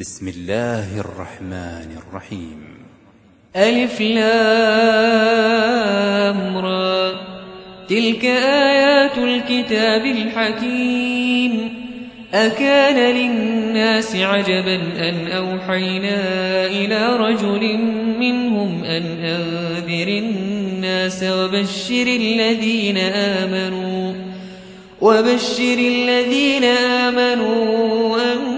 بسم الله الرحمن الرحيم. ألف لام را. تلك آيات الكتاب الحكيم. أكان للناس عجبا أن أوحينا إلى رجل منهم أن أنذر الناس وبشر الذين آمنوا. وبشر الذين آمنوا أن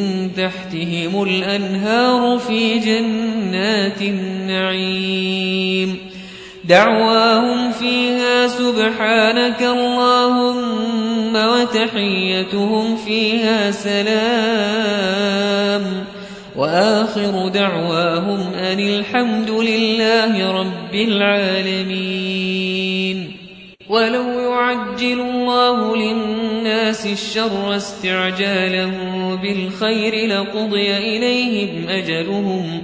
تحتهم الأنهار في جنات النعيم. دعواهم فيها سبحانك اللهم وتحيتهم فيها سلام. وآخر دعواهم أن الحمد لله رب العالمين. ولو يعجل الله للناس الشر استعجاله بالخير لقضي إليهم أجلهم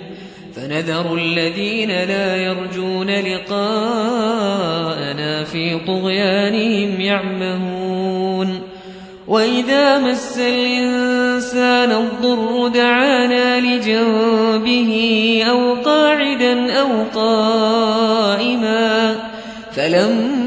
فنذر الذين لا يرجون لقاءنا في طغيانهم يعمهون وإذا مس الإنسان الضر دعانا لجنبه أو قاعدا أو قائما فلما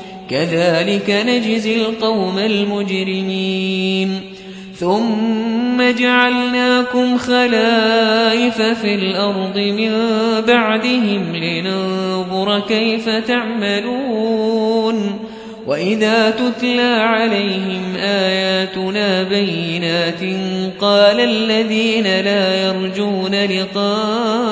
كذلك نجزي القوم المجرمين. ثم جعلناكم خلائف في الأرض من بعدهم لننظر كيف تعملون. وإذا تتلى عليهم آياتنا بينات قال الذين لا يرجون لقاءنا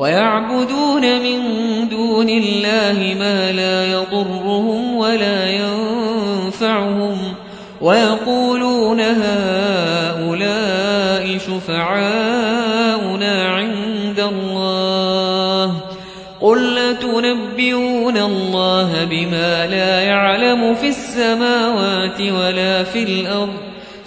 ويعبدون من دون الله ما لا يضرهم ولا ينفعهم ويقولون هؤلاء شفعاؤنا عند الله قل لتنبئون الله بما لا يعلم في السماوات ولا في الأرض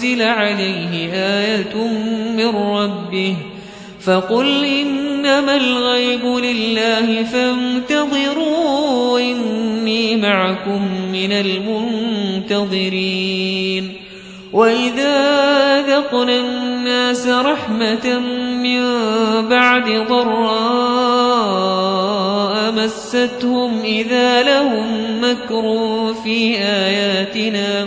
أنزل عليه آية من ربه فقل إنما الغيب لله فانتظروا إني معكم من المنتظرين وإذا ذقنا الناس رحمة من بعد ضراء مستهم إذا لهم مكر في آياتنا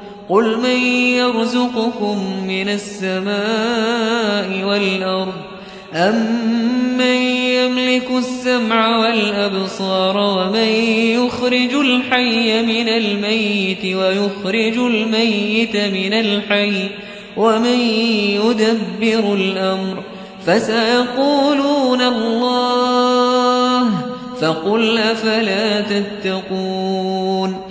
قل من يرزقكم من السماء والأرض أمن يملك السمع والأبصار ومن يخرج الحي من الميت ويخرج الميت من الحي ومن يدبر الأمر فسيقولون الله فقل أفلا تتقون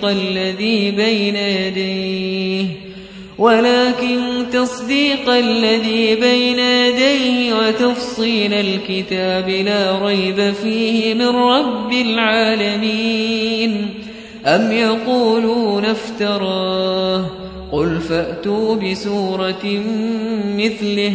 تصديق الذي بين يديه ولكن تصديق الذي بين يديه وتفصيل الكتاب لا ريب فيه من رب العالمين. أم يقولون افتراه؟ قل فأتوا بسورة مثله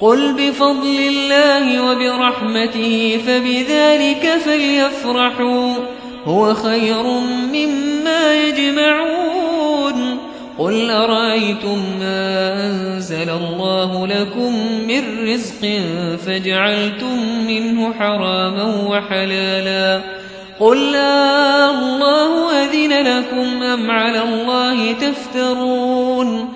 قل بفضل الله وبرحمته فبذلك فليفرحوا. هو خير مما يجمعون. قل أرأيتم ما أنزل الله لكم من رزق فجعلتم منه حراما وحلالا. قل لا الله أذن لكم أم على الله تفترون.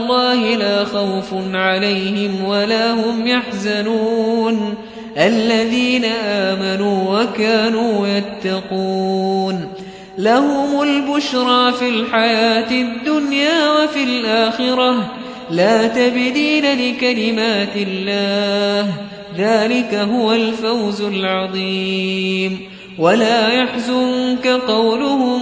خوف عليهم ولا هم يحزنون. الذين آمنوا وكانوا يتقون. لهم البشرى في الحياة الدنيا وفي الآخرة. لا تبدين لكلمات الله. ذلك هو الفوز العظيم. ولا يحزنك قولهم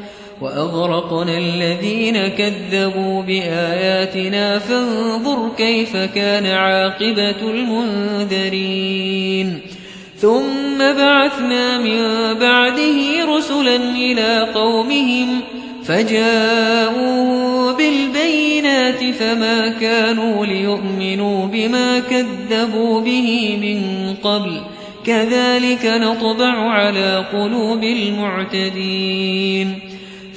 وأغرقنا الذين كذبوا بآياتنا فانظر كيف كان عاقبة المنذرين. ثم بعثنا من بعده رسلا إلى قومهم فجاءوا بالبينات فما كانوا ليؤمنوا بما كذبوا به من قبل. كذلك نطبع على قلوب المعتدين.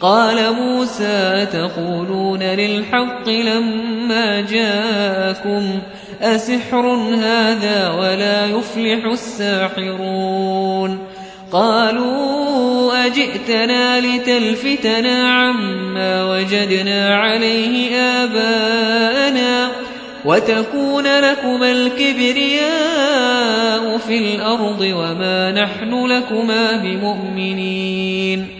قال موسى تقولون للحق لما جاءكم أسحر هذا ولا يفلح الساحرون قالوا أجئتنا لتلفتنا عما وجدنا عليه آباءنا وتكون لكما الكبرياء في الأرض وما نحن لكما بمؤمنين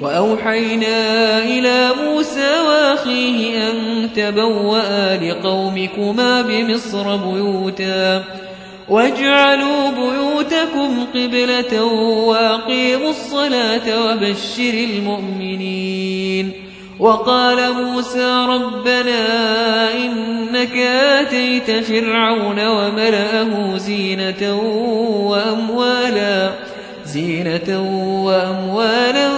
وأوحينا إلى موسى وأخيه أن تبوأ لقومكما بمصر بيوتا واجعلوا بيوتكم قبلة وأقيموا الصلاة وبشر المؤمنين. وقال موسى ربنا إنك آتيت فرعون وملأه زينة وأموالا زينة وأموالا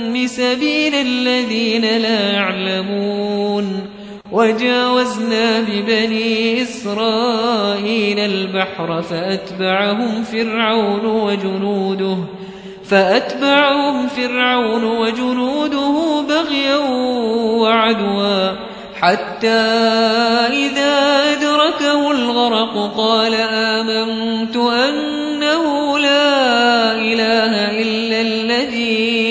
سبيل الذين لا يعلمون. وجاوزنا ببني إسرائيل البحر فأتبعهم فرعون وجنوده فأتبعهم فرعون وجنوده بغيا وعدوا. حتى إذا أدركه الغرق قال آمنت أنه لا إله إلا الذي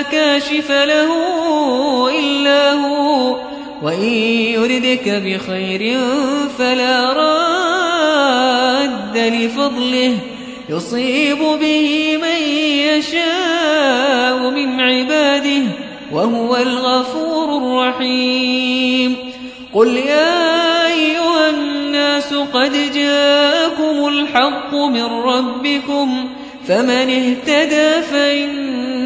فلا كاشف له إلا هو وإن يردك بخير فلا راد لفضله يصيب به من يشاء من عباده وهو الغفور الرحيم قل يا أيها الناس قد جاءكم الحق من ربكم فمن اهتدى